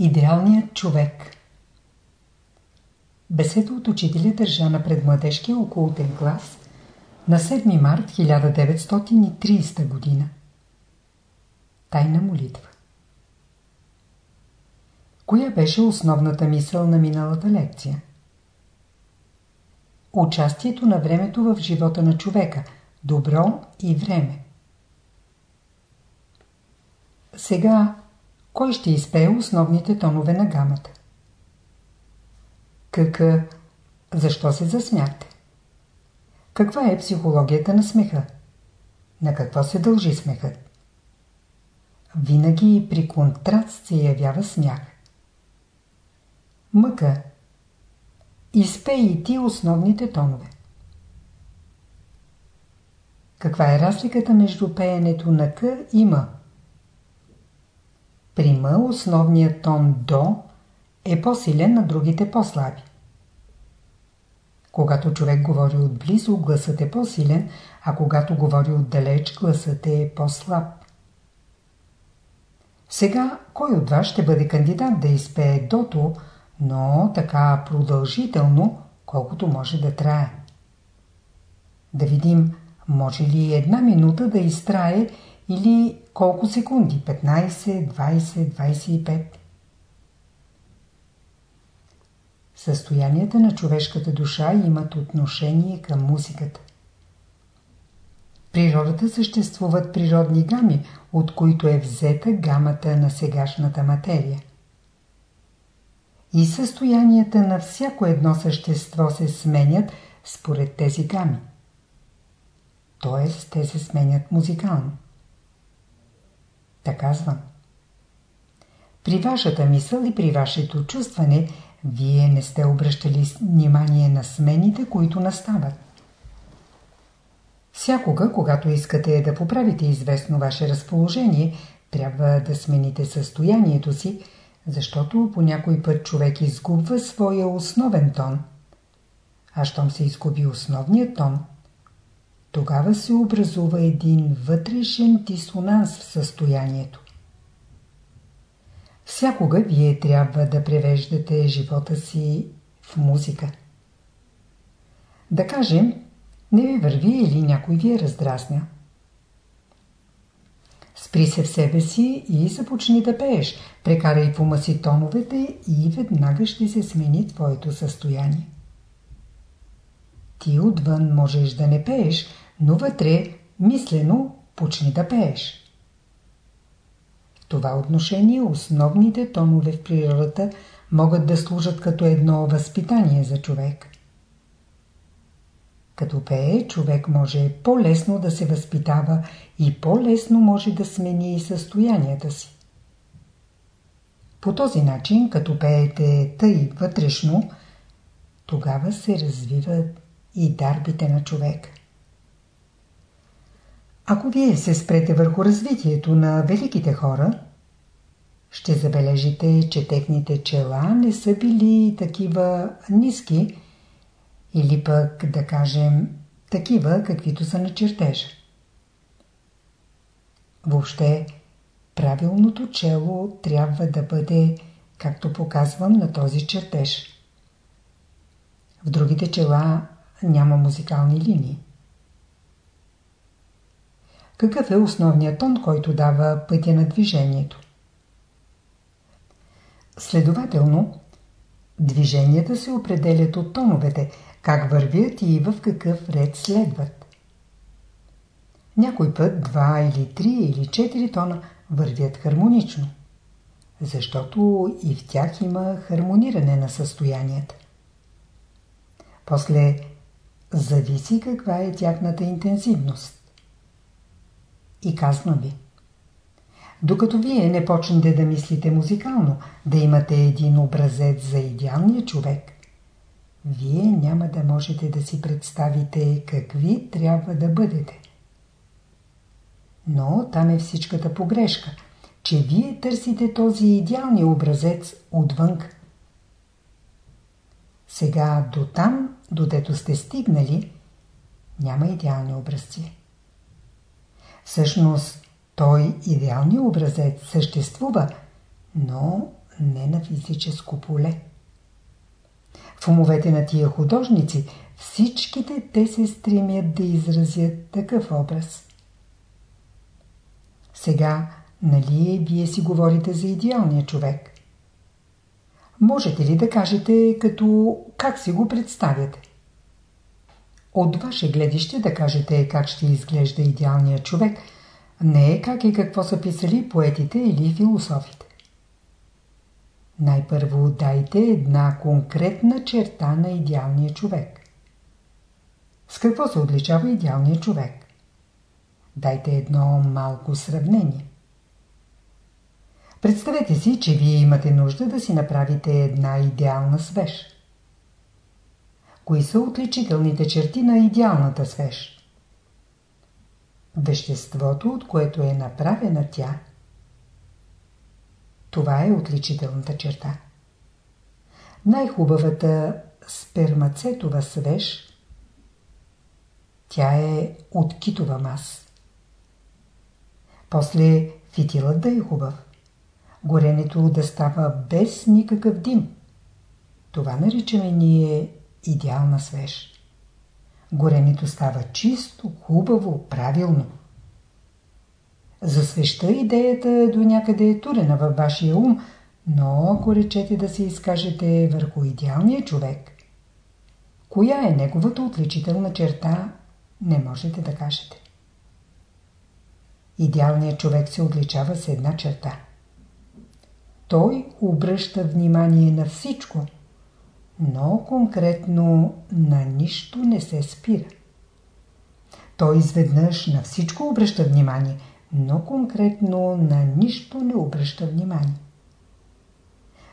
Идеалният човек Беседа от учителя държа на предмладежкия околотен клас на 7 март 1930 година. Тайна молитва Коя беше основната мисъл на миналата лекция? Участието на времето в живота на човека. Добро и време. Сега, кой ще изпее основните тонове на гамата? Какъв? Защо се засмяхте? Каква е психологията на смеха? На какво се дължи смехът? Винаги при контраст се явява смях. Мъка. Изпей и ти основните тонове. Каква е разликата между пеенето на К и М? При М основният тон До е по-силен, на другите по-слаби. Когато човек говори отблизо, гласът е по-силен, а когато говори отдалеч, гласът е по-слаб. Сега, кой от вас ще бъде кандидат да изпее дото, но така продължително, колкото може да трае? Да видим, може ли една минута да изтрае или колко секунди? 15, 20, 25? Състоянията на човешката душа имат отношение към музиката. Природата съществуват природни гами, от които е взета гамата на сегашната материя. И състоянията на всяко едно същество се сменят според тези гами. Тоест, те се сменят музикално. Така казвам. При вашата мисъл и при вашето чувстване – вие не сте обръщали внимание на смените, които настават. Всякога, когато искате да поправите известно ваше разположение, трябва да смените състоянието си, защото по някой път човек изгубва своя основен тон. А щом се изгуби основният тон, тогава се образува един вътрешен дисонанс в състоянието. Всякога вие трябва да превеждате живота си в музика. Да кажем, не ви върви или някой ви е раздразня. Спри се в себе си и започни да пееш. Прекарай в ума си тоновете и веднага ще се смени твоето състояние. Ти отвън можеш да не пееш, но вътре, мислено, почни да пееш това отношение основните тонове в природата могат да служат като едно възпитание за човек. Като пее, човек може по-лесно да се възпитава и по-лесно може да смени и състоянията си. По този начин, като пеете тъй вътрешно, тогава се развиват и дарбите на човек. Ако вие се спрете върху развитието на великите хора, ще забележите, че техните чела не са били такива ниски или пък, да кажем, такива, каквито са на чертежа. Въобще, правилното чело трябва да бъде, както показвам на този чертеж. В другите чела няма музикални линии. Какъв е основният тон, който дава пътя на движението? Следователно, движенията се определят от тоновете, как вървят и в какъв ред следват. Някой път два или три или четири тона вървят хармонично, защото и в тях има хармониране на състоянията. После зависи каква е тяхната интензивност. И казвам ви. Докато вие не почнете да мислите музикално, да имате един образец за идеалния човек, вие няма да можете да си представите какви трябва да бъдете. Но там е всичката погрешка, че вие търсите този идеалния образец отвън. Сега до там, додето сте стигнали, няма идеални образци. Всъщност, той, идеалният образец, съществува, но не на физическо поле. В умовете на тия художници всичките те се стремят да изразят такъв образ. Сега, нали вие си говорите за идеалния човек? Можете ли да кажете като как си го представяте? От ваше гледище да кажете как ще изглежда идеалният човек, не как и какво са писали поетите или философите. Най-първо дайте една конкретна черта на идеалния човек. С какво се отличава идеалният човек? Дайте едно малко сравнение. Представете си, че вие имате нужда да си направите една идеална свеж. Кои са отличителните черти на идеалната свеж? Веществото, от което е направена тя. Това е отличителната черта. Най-хубавата спермацетова свеж тя е от китова мас. После фитилът да е хубав. Горенето да става без никакъв дим. Това наричаме ние идеална свеж. Горенето става чисто, хубаво, правилно. За свеща идеята до някъде е турена във вашия ум, но ако речете да се изкажете върху идеалния човек, коя е неговата отличителна черта, не можете да кажете. Идеалният човек се отличава с една черта. Той обръща внимание на всичко, но конкретно на нищо не се спира. Той изведнъж на всичко обръща внимание, но конкретно на нищо не обръща внимание.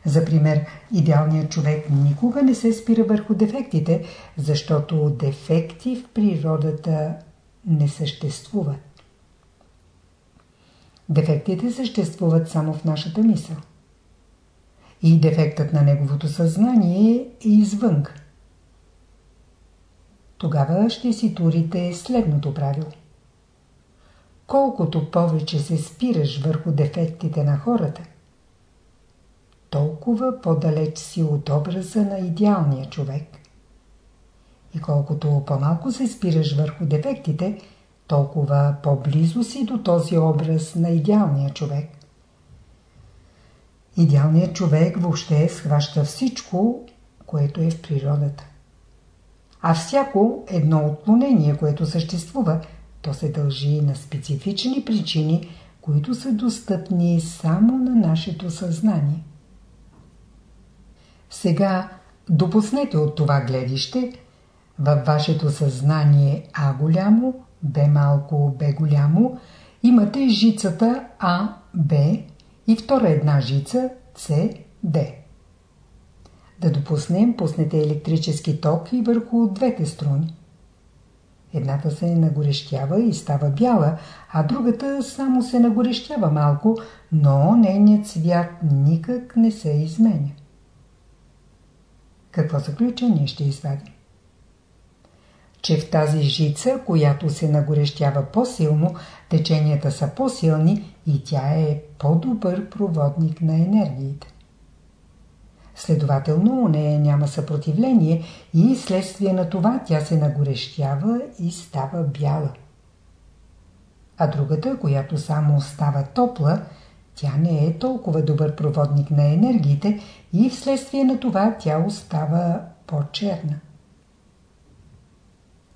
За пример, идеалният човек никога не се спира върху дефектите, защото дефекти в природата не съществуват. Дефектите съществуват само в нашата мисъл. И дефектът на неговото съзнание е извън. Тогава ще си турите следното правило. Колкото повече се спираш върху дефектите на хората, толкова по-далеч си от образа на идеалния човек. И колкото по-малко се спираш върху дефектите, толкова по-близо си до този образ на идеалния човек. Идеалният човек въобще схваща всичко, което е в природата. А всяко едно отклонение, което съществува, то се дължи на специфични причини, които са достъпни само на нашето съзнание. Сега допуснете от това гледище във вашето съзнание А голямо, Б малко, Б голямо, имате жицата А, Б и втора една жица Д. Да допуснем, пуснете електрически ток и върху двете струни. Едната се нагорещява и става бяла, а другата само се нагорещява малко, но нейният цвят никак не се изменя. Какво заключение ще извадим? Че в тази жица, която се нагорещява по-силно, теченията са по-силни и тя е по-добър проводник на енергиите. Следователно, у нея няма съпротивление и следствие на това тя се нагорещява и става бяла. А другата, която само става топла, тя не е толкова добър проводник на енергиите и вследствие на това тя остава по-черна.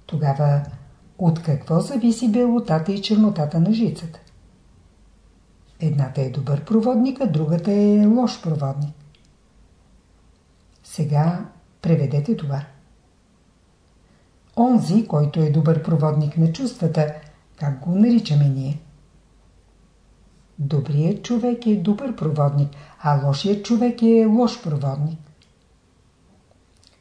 Тогава от какво зависи белотата и чернотата на жицата? Едната е добър проводник, а другата е лош проводник. Сега преведете това. Онзи, който е добър проводник на чувствата, как го наричаме ние? Добрият човек е добър проводник, а лошият човек е лош проводник.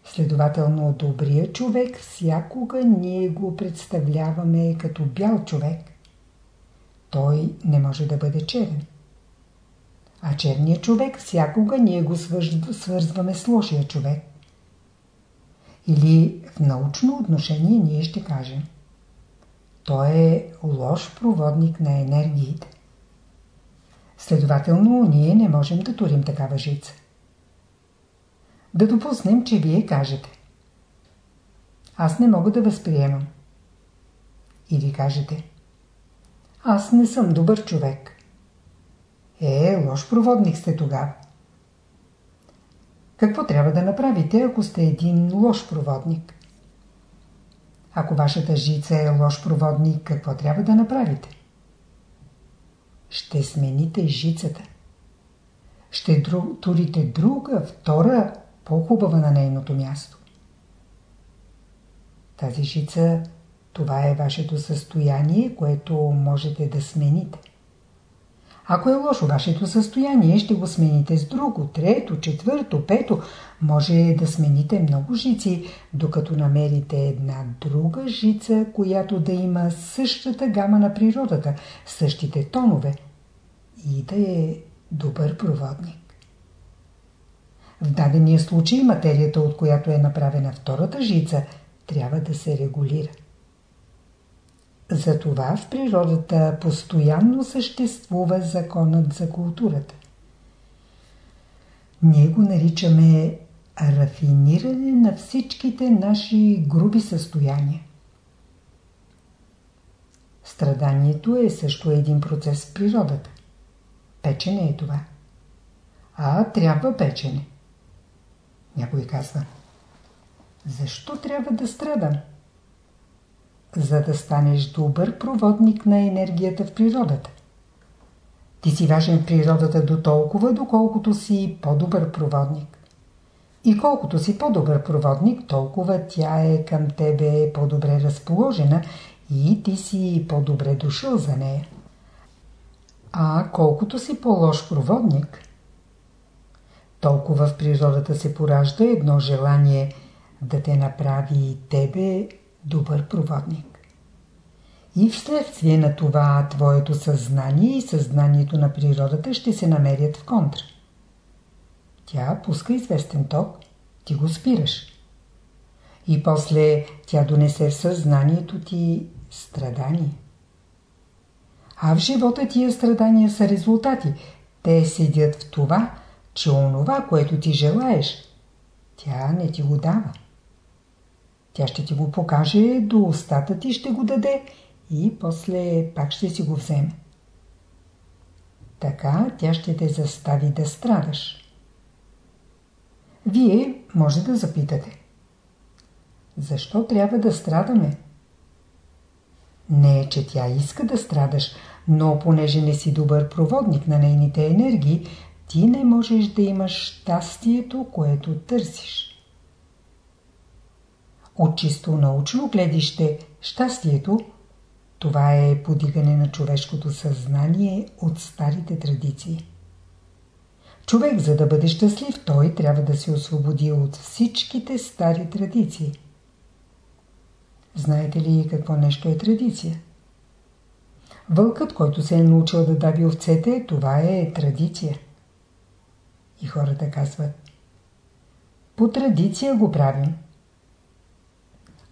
Следователно, добрият човек всякога ние го представляваме като бял човек. Той не може да бъде черен. А черният човек всякога ние го свързваме с лошия човек. Или в научно отношение ние ще кажем. Той е лош проводник на енергиите. Следователно, ние не можем да турим такава жица. Да допуснем, че вие кажете. Аз не мога да възприемам. Или кажете. Аз не съм добър човек. Е, лош проводник сте тогава. Какво трябва да направите, ако сте един лош проводник? Ако вашата жица е лош проводник, какво трябва да направите? Ще смените жицата. Ще турите друга, втора, по-хубава на нейното място. Тази жица, това е вашето състояние, което можете да смените. Ако е лошо вашето състояние, ще го смените с друго, трето, четвърто, пето. Може да смените много жици, докато намерите една друга жица, която да има същата гама на природата, същите тонове и да е добър проводник. В дадения случай материята, от която е направена втората жица, трябва да се регулира. Затова в природата постоянно съществува законът за културата. Ние го наричаме рафиниране на всичките наши груби състояния. Страданието е също един процес в природата. Печене е това. А трябва печене. Някой казва. Защо трябва да страдам? За да станеш добър проводник на енергията в природата. Ти си важен в природата до толкова, доколкото си по-добър проводник. И колкото си по-добър проводник, толкова тя е към тебе по-добре разположена и ти си по-добре дошъл за нея. А колкото си по-лош проводник, толкова в природата се поражда едно желание да те направи тебе добър проводник. И вследствие на това твоето съзнание и съзнанието на природата ще се намерят в контра. Тя пуска известен ток, ти го спираш. И после тя донесе в съзнанието ти страдание. А в живота тия страдания са резултати. Те седят в това, че онова, което ти желаеш, тя не ти го дава. Тя ще ти го покаже, до устата ти ще го даде и после пак ще си го вземе. Така тя ще те застави да страдаш. Вие може да запитате. Защо трябва да страдаме? Не е, че тя иска да страдаш, но понеже не си добър проводник на нейните енергии, ти не можеш да имаш щастието, което търсиш. От чисто научно гледище, щастието – това е подигане на човешкото съзнание от старите традиции. Човек, за да бъде щастлив, той трябва да се освободи от всичките стари традиции. Знаете ли какво нещо е традиция? Вълкът, който се е научил да дави овцете, това е традиция. И хората казват По традиция го правим.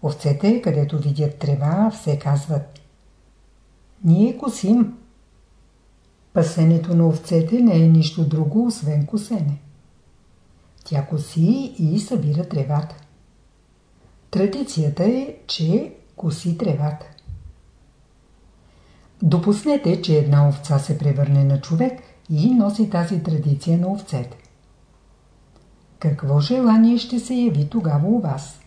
Овцете, където видят трева, все казват Ние косим. Пасенето на овцете не е нищо друго, освен косене. Тя коси и събира тревата. Традицията е, че коси тревата. Допуснете, че една овца се превърне на човек и носи тази традиция на овцете. Какво желание ще се яви тогава у вас?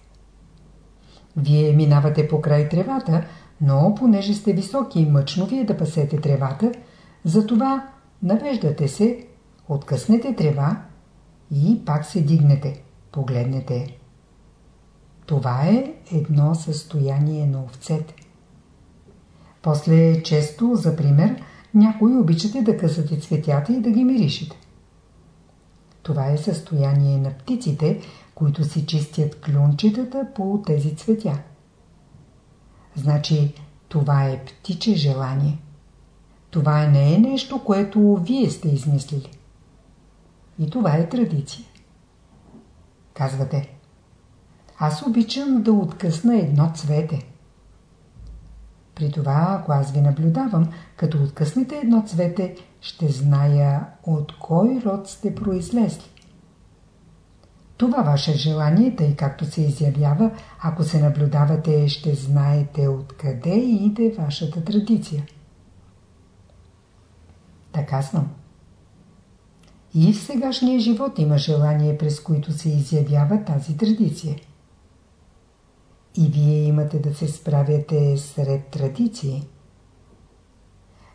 Вие минавате по край тревата, но понеже сте високи и мъчно вие да пасете тревата, затова навеждате се, откъснете трева и пак се дигнете, погледнете. Това е едно състояние на овцете. После често, за пример, някои обичате да късате цветята и да ги миришите. Това е състояние на птиците, които си чистят клюнчетата по тези цветя. Значи, това е птиче желание. Това не е нещо, което вие сте измислили. И това е традиция. Казвате, аз обичам да откъсна едно цвете. При това, ако аз ви наблюдавам, като откъснете едно цвете, ще зная от кой род сте произлезли. Това ваше желание, тъй както се изявява, ако се наблюдавате, ще знаете откъде иде вашата традиция. Така съм. И в сегашния живот има желание, през които се изявява тази традиция. И вие имате да се справяте сред традиции.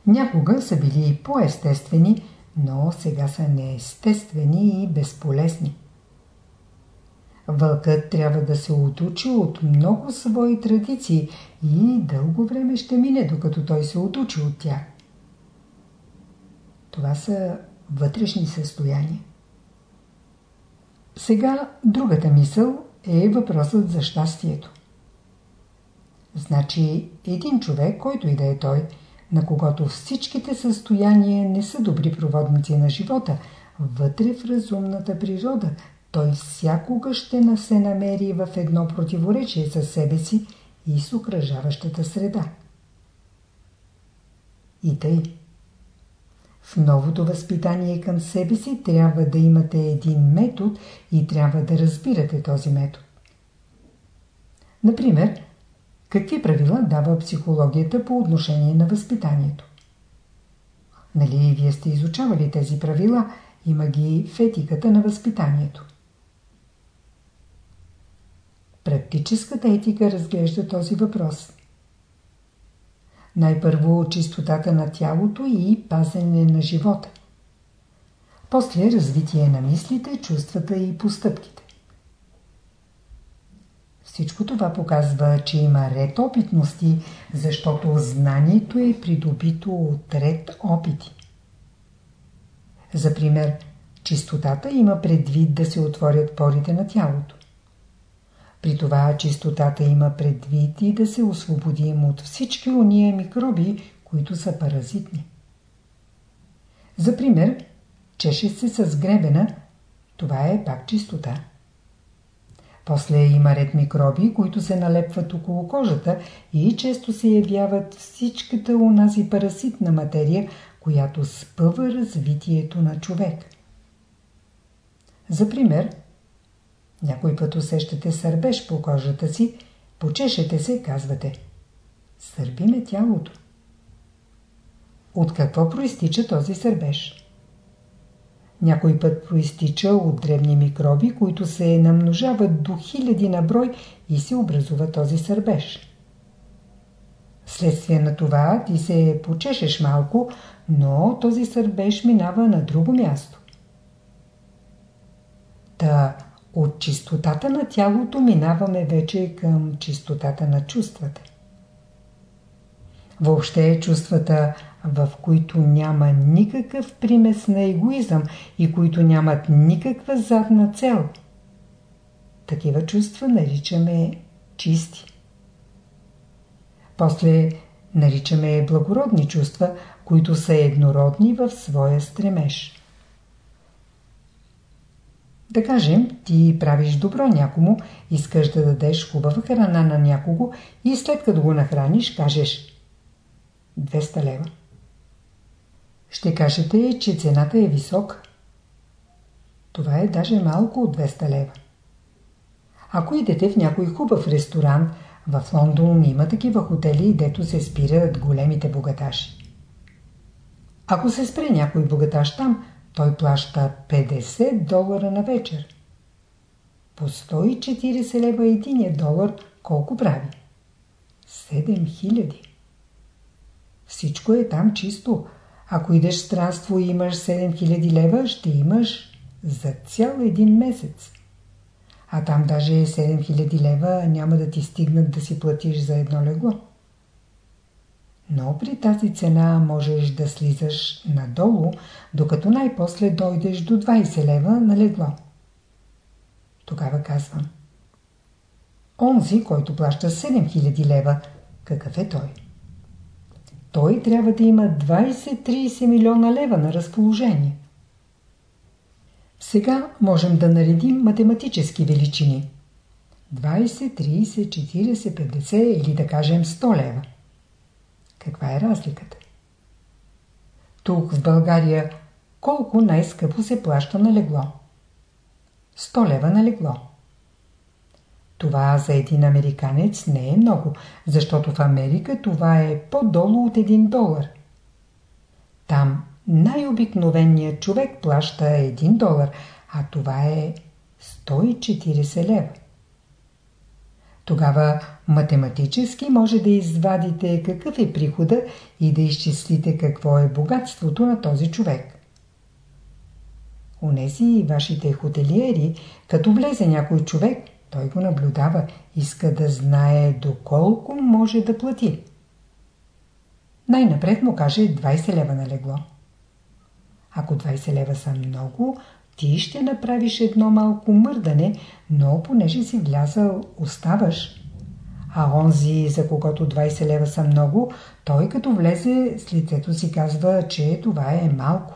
Някога са били по-естествени, но сега са неестествени и безполезни. Вълкът трябва да се отучи от много свои традиции и дълго време ще мине, докато той се отучи от тях. Това са вътрешни състояния. Сега другата мисъл е въпросът за щастието. Значи един човек, който и да е той, на когото всичките състояния не са добри проводници на живота, вътре в разумната природа, той всякога ще се намери в едно противоречие със себе си и с окръжаващата среда. И тъй. В новото възпитание към себе си трябва да имате един метод и трябва да разбирате този метод. Например, какви правила дава психологията по отношение на възпитанието? Нали вие сте изучавали тези правила, има ги в етиката на възпитанието. Практическата етика разглежда този въпрос. Най-първо чистотата на тялото и пазене на живота. После развитие на мислите, чувствата и постъпките. Всичко това показва, че има ред опитности, защото знанието е придобито от ред опити. За пример, чистотата има предвид да се отворят порите на тялото. При това чистотата има предвид и да се освободим от всички уния микроби, които са паразитни. За пример, чеше се с гребена, това е пак чистота. После има ред микроби, които се налепват около кожата и често се явяват всичката унази паразитна материя, която спъва развитието на човек. За пример, някой път усещате сърбеж по кожата си, почешете се, казвате. Сърби ме тялото. От какво проистича този сърбеж? Някой път проистича от древни микроби, които се намножават до хиляди на брой и се образува този сърбеж. Следствие на това ти се почешеш малко, но този сърбеж минава на друго място. Та от чистотата на тялото минаваме вече към чистотата на чувствата. Въобще чувствата, в които няма никакъв примес на егоизъм и които нямат никаква задна цел. Такива чувства наричаме чисти. После наричаме благородни чувства, които са еднородни в своя стремеж. Да кажем, ти правиш добро някому, искаш да дадеш хубава храна на някого и след като го нахраниш, кажеш 200 лева. Ще кажете, че цената е висока. Това е даже малко от 200 лева. Ако идете в някой хубав ресторант, в Лондон има такива хотели, дето се спират големите богаташи. Ако се спре някой богаташ там, той плаща 50 долара на вечер. По 140 лева единия долар колко прави? 7000. Всичко е там чисто. Ако идеш странство и имаш 7000 лева, ще имаш за цял един месец. А там даже 7000 лева няма да ти стигнат да си платиш за едно легло. Но при тази цена можеш да слизаш надолу, докато най-после дойдеш до 20 лева на легло. Тогава казвам. Онзи, който плаща 7000 лева, какъв е той? Той трябва да има 20-30 милиона лева на разположение. Сега можем да наредим математически величини. 20, 30, 40, 50 или да кажем 100 лева. Каква е разликата? Тук в България колко най-скъпо се плаща на легло? 100 лева на легло. Това за един американец не е много, защото в Америка това е по-долу от 1 долар. Там най-обикновеният човек плаща 1 долар, а това е 140 лева. Тогава математически може да извадите какъв е прихода и да изчислите какво е богатството на този човек. Унези вашите хотелиери, като влезе някой човек, той го наблюдава, иска да знае доколко може да плати. Най-напред му каже 20 лева на легло. Ако 20 лева са много, ти ще направиш едно малко мърдане, но понеже си влязал, оставаш. А онзи, за когото 20 лева са много, той като влезе с лицето си казва, че това е малко.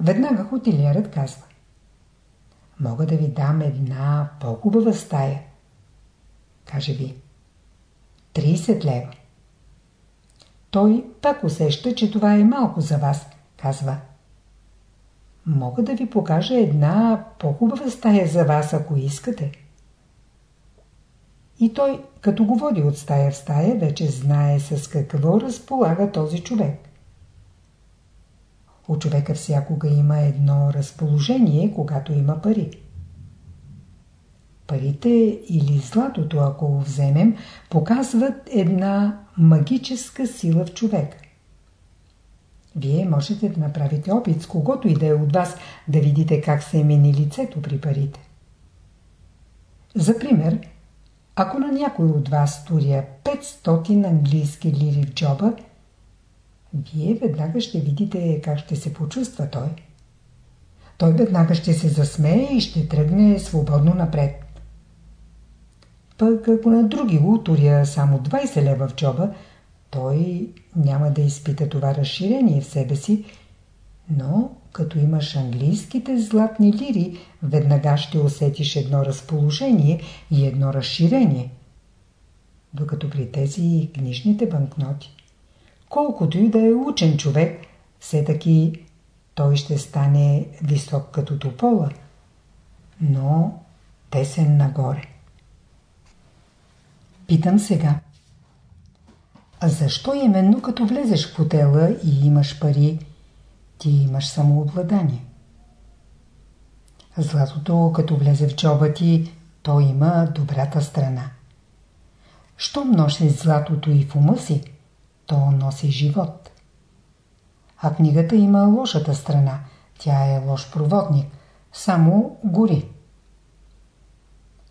Веднага хотелиерът казва. Мога да ви дам една по-хубава стая. Каже ви. 30 лева. Той пак усеща, че това е малко за вас. Казва. Мога да ви покажа една по-хубава стая за вас, ако искате. И той, като го води от стая в стая, вече знае с какво разполага този човек. У човека всякога има едно разположение, когато има пари. Парите или златото, ако го вземем, показват една магическа сила в човека. Вие можете да направите опит с когото и да е от вас, да видите как се мени лицето при парите. За пример, ако на някой от вас туря 500 английски лири в джоба, вие веднага ще видите как ще се почувства той. Той веднага ще се засмее и ще тръгне свободно напред. Пък ако на други утуря само 20 лева в джоба, той няма да изпита това разширение в себе си, но като имаш английските златни лири, веднага ще усетиш едно разположение и едно разширение. Докато при тези книжните банкноти, колкото и да е учен човек, все таки той ще стане висок като топола, но тесен нагоре. Питам сега. А защо именно като влезеш в хотела и имаш пари, ти имаш самообладание? Златото, като влезе в джоба ти, то има добрата страна. Щом носи златото и в ума си, то носи живот. А книгата има лошата страна. Тя е лош проводник. Само гори.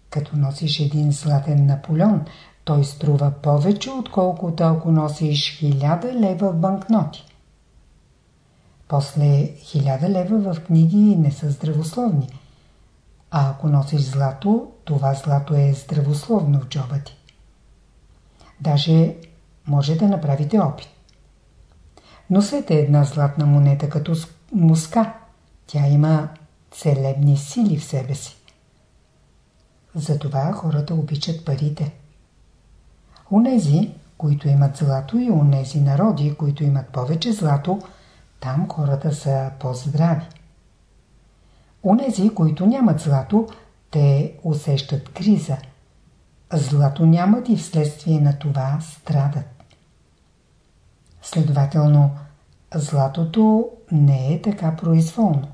Като носиш един златен Наполеон, той струва повече, отколкото ако носиш хиляда лева в банкноти. После хиляда лева в книги не са здравословни. А ако носиш злато, това злато е здравословно в джоба ти. Даже може да направите опит. Носете една златна монета като муска. Тя има целебни сили в себе си. Затова хората обичат парите. Унези, които имат злато и унези народи, които имат повече злато, там хората са по-здрави. Унези, които нямат злато, те усещат криза. Злато нямат и вследствие на това страдат. Следователно, златото не е така произволно.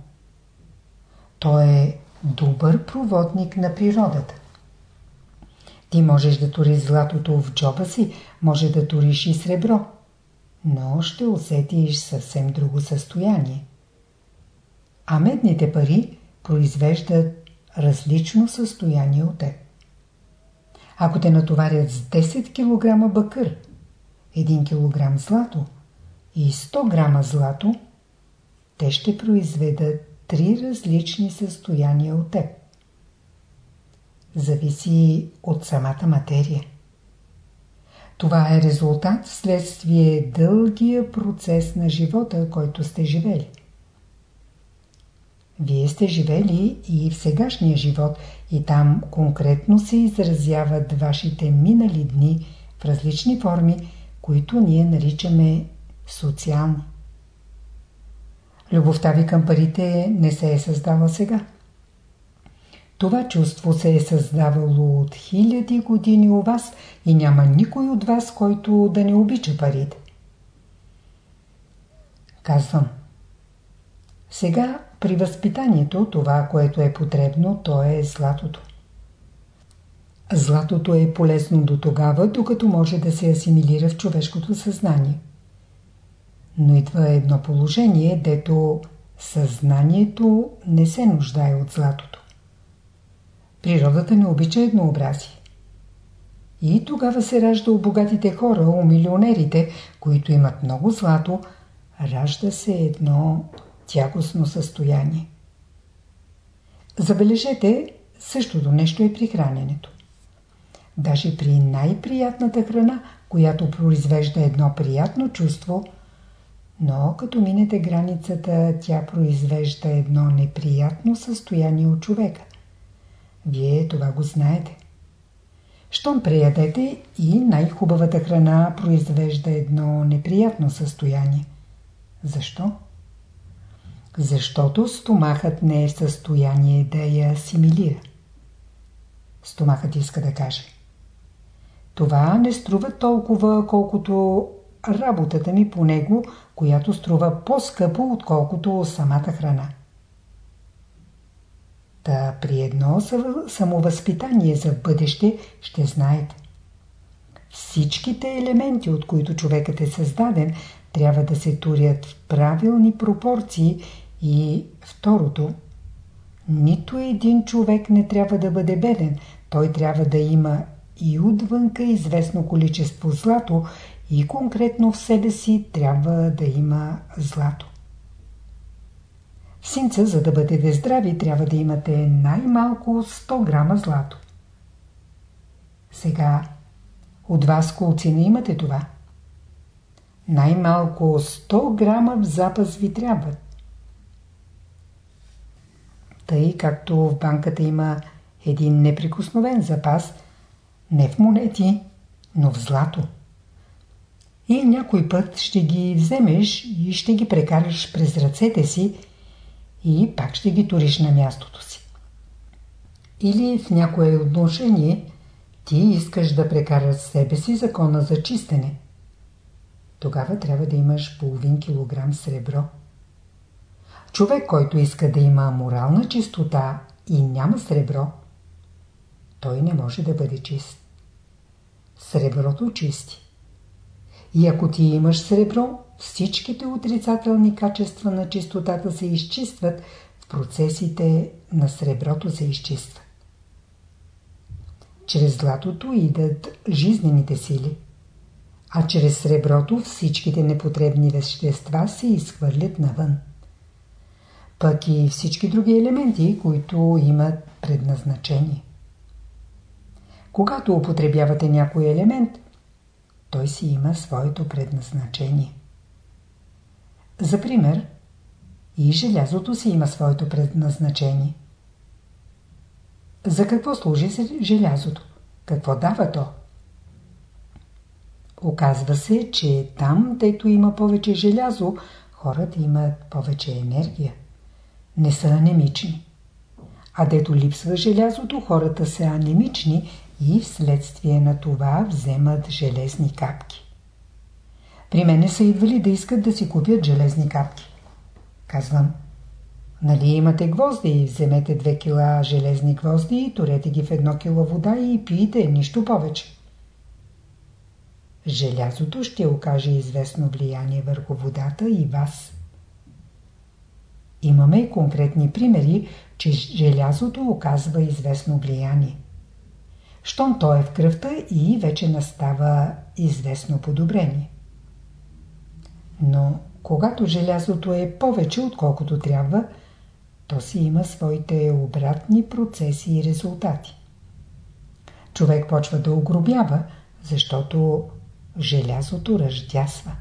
То е добър проводник на природата. Ти можеш да туриш златото в джоба си, може да туриш и сребро, но ще усетиш съвсем друго състояние. А медните пари произвеждат различно състояние от теб. Ако те натоварят с 10 кг бъкър, 1 кг злато и 100 грама злато, те ще произведат три различни състояния от теб зависи от самата материя. Това е резултат следствие дългия процес на живота, който сте живели. Вие сте живели и в сегашния живот и там конкретно се изразяват вашите минали дни в различни форми, които ние наричаме социални. Любовта ви към парите не се е създала сега. Това чувство се е създавало от хиляди години у вас и няма никой от вас, който да не обича парите. Казвам. Сега при възпитанието това, което е потребно, то е златото. Златото е полезно до тогава, докато може да се асимилира в човешкото съзнание. Но идва едно положение, дето съзнанието не се нуждае от златото. Природата не обича еднообразие. И тогава се ражда у богатите хора, у милионерите, които имат много злато, ражда се едно тягостно състояние. Забележете, същото нещо е при храненето. Даже при най-приятната храна, която произвежда едно приятно чувство, но като минете границата, тя произвежда едно неприятно състояние от човека. Вие това го знаете. Щом преядете и най-хубавата храна произвежда едно неприятно състояние. Защо? Защото стомахът не е в състояние да я асимилира. Стомахът иска да каже. Това не струва толкова, колкото работата ми по него, която струва по-скъпо, отколкото самата храна. Та при едно самовъзпитание за бъдеще ще знаете. Всичките елементи, от които човекът е създаден, трябва да се турят в правилни пропорции и второто. Нито един човек не трябва да бъде беден. Той трябва да има и отвънка известно количество злато и конкретно в себе си трябва да има злато. Синца, за да бъдете здрави, трябва да имате най-малко 100 грама злато. Сега, от вас колци не имате това. Най-малко 100 грама в запас ви трябват. Тъй както в банката има един неприкосновен запас, не в монети, но в злато. И някой път ще ги вземеш и ще ги прекараш през ръцете си и пак ще ги туриш на мястото си. Или в някое отношение ти искаш да прекараш себе си закона за чистене. Тогава трябва да имаш половин килограм сребро. Човек, който иска да има морална чистота и няма сребро, той не може да бъде чист. Среброто чисти. И ако ти имаш сребро, всичките отрицателни качества на чистотата се изчистват, в процесите на среброто се изчистват. Чрез златото идат жизнените сили, а чрез среброто всичките непотребни вещества се изхвърлят навън. Пък и всички други елементи, които имат предназначение. Когато употребявате някой елемент, той си има своето предназначение. За пример, и желязото си има своето предназначение. За какво служи желязото? Какво дава то? Оказва се, че там, дето има повече желязо, хората имат повече енергия. Не са анемични. А дето липсва желязото, хората са анемични и вследствие на това вземат железни капки. При мене са идвали да искат да си купят железни капки. Казвам, нали имате гвозди, вземете 2 кила железни гвозди, турете ги в едно кило вода и пиете, нищо повече. Желязото ще окаже известно влияние върху водата и вас. Имаме конкретни примери, че желязото оказва известно влияние. Щом то е в кръвта и вече настава известно подобрение. Но когато желязото е повече отколкото трябва, то си има своите обратни процеси и резултати. Човек почва да огробява, защото желязото ръждясва.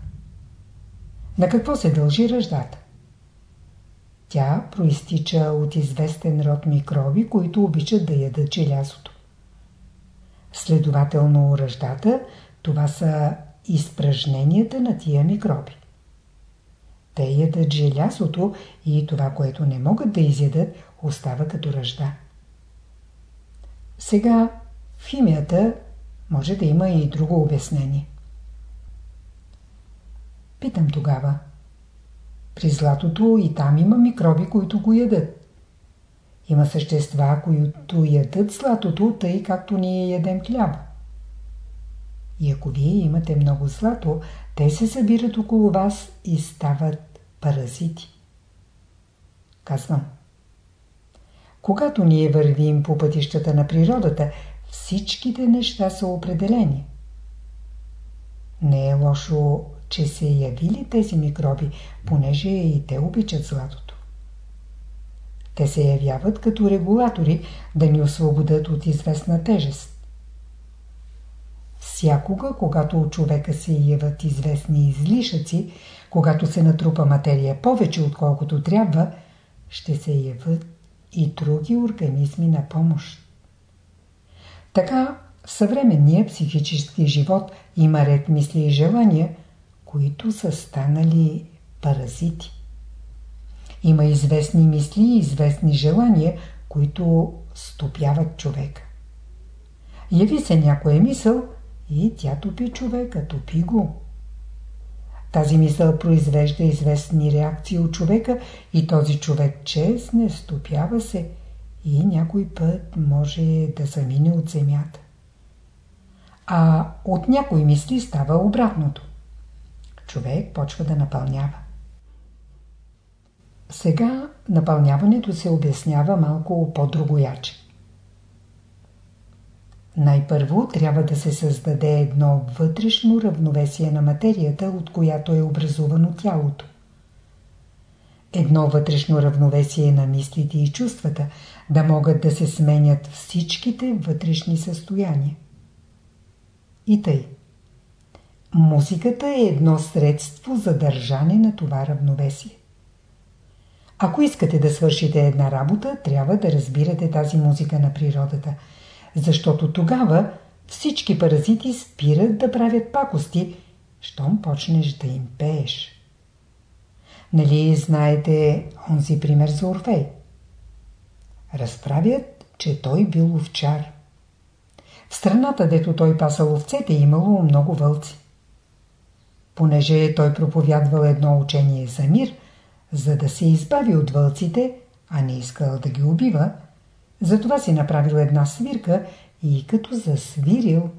На какво се дължи ръждата? Тя проистича от известен род микроби, които обичат да ядат желязото. Следователно ръждата, това са изпражненията на тия микроби. Те ядат желязото и това, което не могат да изядат, остава като ръжда. Сега в химията може да има и друго обяснение. Питам тогава. При златото и там има микроби, които го ядат. Има същества, които ядат златото, тъй както ние ядем хляб. И ако вие имате много злато, те се събират около вас и стават паразити. Казвам. Когато ние вървим по пътищата на природата, всичките неща са определени. Не е лошо, че се явили тези микроби, понеже и те обичат златото. Те се явяват като регулатори да ни освободят от известна тежест. Всякога, когато от човека се яват известни излишъци, когато се натрупа материя повече отколкото трябва, ще се яват и други организми на помощ. Така в съвременния психически живот има ред мисли и желания, които са станали паразити. Има известни мисли и известни желания, които стопяват човека. Яви се някоя мисъл и тя топи човека, топи го. Тази мисъл произвежда известни реакции от човека и този човек чест не стопява се и някой път може да замине от земята. А от някои мисли става обратното. Човек почва да напълнява. Сега напълняването се обяснява малко по-другояче. Най-първо трябва да се създаде едно вътрешно равновесие на материята, от която е образувано тялото. Едно вътрешно равновесие на мислите и чувствата, да могат да се сменят всичките вътрешни състояния. И тъй. Музиката е едно средство за държане на това равновесие. Ако искате да свършите една работа, трябва да разбирате тази музика на природата – защото тогава всички паразити спират да правят пакости, щом почнеш да им пееш. Нали знаете онзи пример за Орфей? Разправят, че той бил овчар. В страната, дето той пасал овцете, имало много вълци. Понеже той проповядвал едно учение за мир, за да се избави от вълците, а не искал да ги убива, затова си направил една свирка и като засвирил,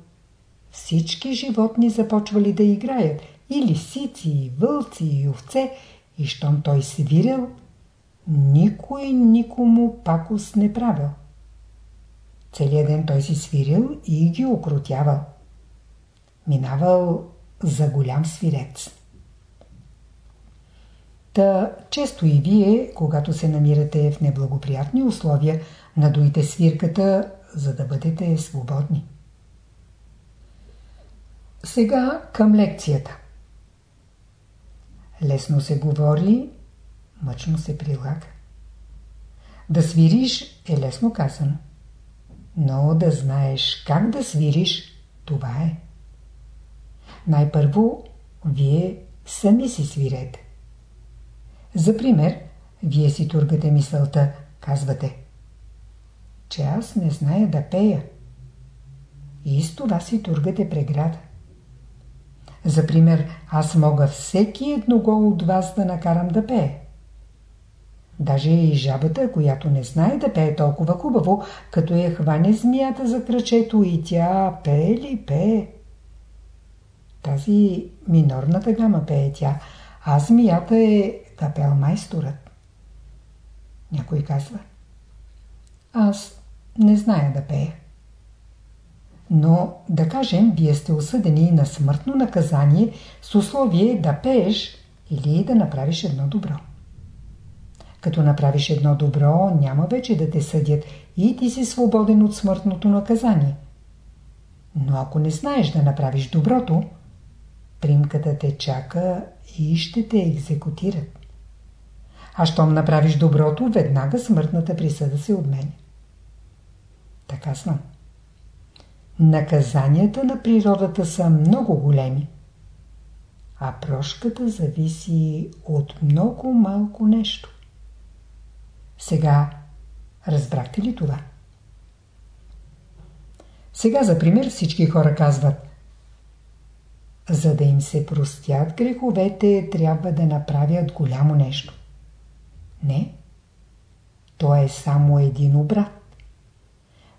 всички животни започвали да играят, и лисици, и вълци, и овце, и щом той свирил, никой никому пакост не правил. Целият ден той си свирил и ги окрутявал. Минавал за голям свирец. Та често и вие, когато се намирате в неблагоприятни условия, надуйте свирката, за да бъдете свободни. Сега към лекцията. Лесно се говори, мъчно се прилага. Да свириш е лесно казано. Но да знаеш как да свириш, това е. Най-първо, вие сами си свирете. За пример, вие си тургате мисълта, казвате че аз не зная да пея. И с това си тургате преграда. За пример, аз мога всеки едного от вас да накарам да пее. Даже и жабата, която не знае да пее толкова хубаво, като я хване змията за кръчето и тя пее ли пее. Тази минорната гама пее тя, а змията е капелмайсторът. Някой казва. Аз не зная да пея. Но, да кажем, вие сте осъдени на смъртно наказание с условие да пееш или да направиш едно добро. Като направиш едно добро, няма вече да те съдят и ти си свободен от смъртното наказание. Но ако не знаеш да направиш доброто, примката те чака и ще те екзекутират. А щом направиш доброто, веднага смъртната присъда се отменя. Така знам. Наказанията на природата са много големи. а прошката зависи от много малко нещо. Сега разбрахте ли това? Сега, за пример, всички хора казват За да им се простят греховете, трябва да направят голямо нещо. Не. То е само един обрат.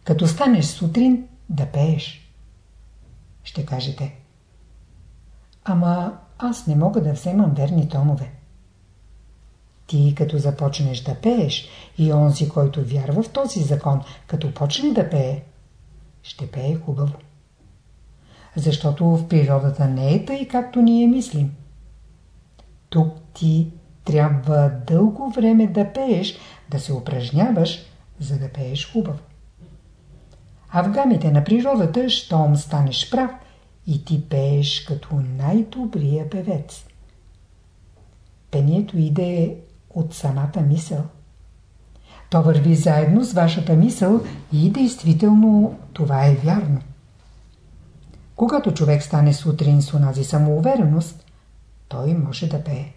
Като станеш сутрин, да пееш. Ще кажете. Ама аз не мога да вземам верни тонове. Ти като започнеш да пееш и онзи, който вярва в този закон, като почне да пее, ще пее хубаво. Защото в природата не е тъй, както ние мислим. Тук ти трябва дълго време да пееш, да се упражняваш, за да пееш хубаво. А в гамите на природата, щом станеш прав, и ти пееш като най-добрия певец. Пението иде от самата мисъл. То върви заедно с вашата мисъл и действително това е вярно. Когато човек стане сутрин с онази самоувереност, той може да пее.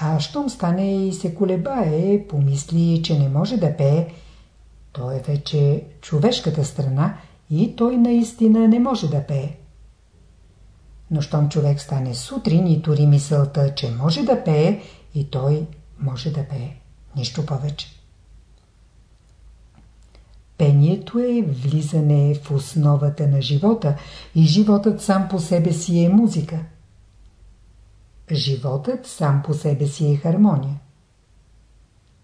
А щом стане и се колебае, помисли, че не може да пее, то е вече човешката страна и той наистина не може да пее. Но щом човек стане сутрин и тури мисълта, че може да пее, и той може да пее. Нищо повече. Пението е влизане в основата на живота и животът сам по себе си е музика. Животът сам по себе си е хармония.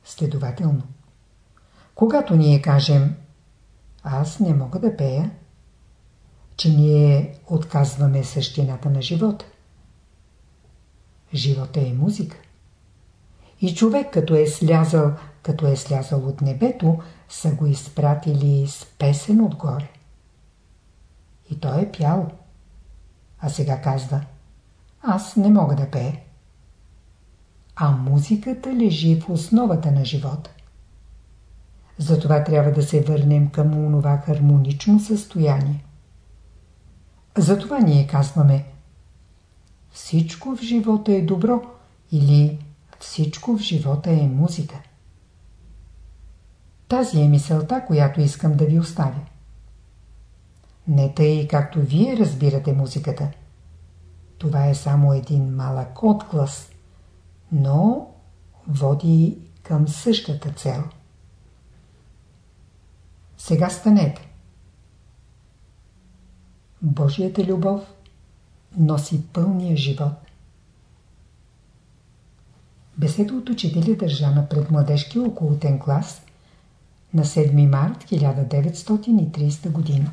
Следователно, когато ние кажем аз не мога да пея, че ние отказваме същината на живота. Живота е музика. И човек като е слязал, като е слязал от небето, са го изпратили с песен отгоре. И той е пял. А сега казва, аз не мога да пея. А музиката лежи в основата на живота. Затова трябва да се върнем към онова хармонично състояние. Затова ние казваме Всичко в живота е добро или всичко в живота е музика. Тази е мисълта, която искам да ви оставя. Не тъй, както вие разбирате музиката. Това е само един малък отглас, но води към същата цел. Сега станете. Божията любов носи пълния живот. Беседа от учителя държана пред младежки околотен клас на 7 март 1930 година.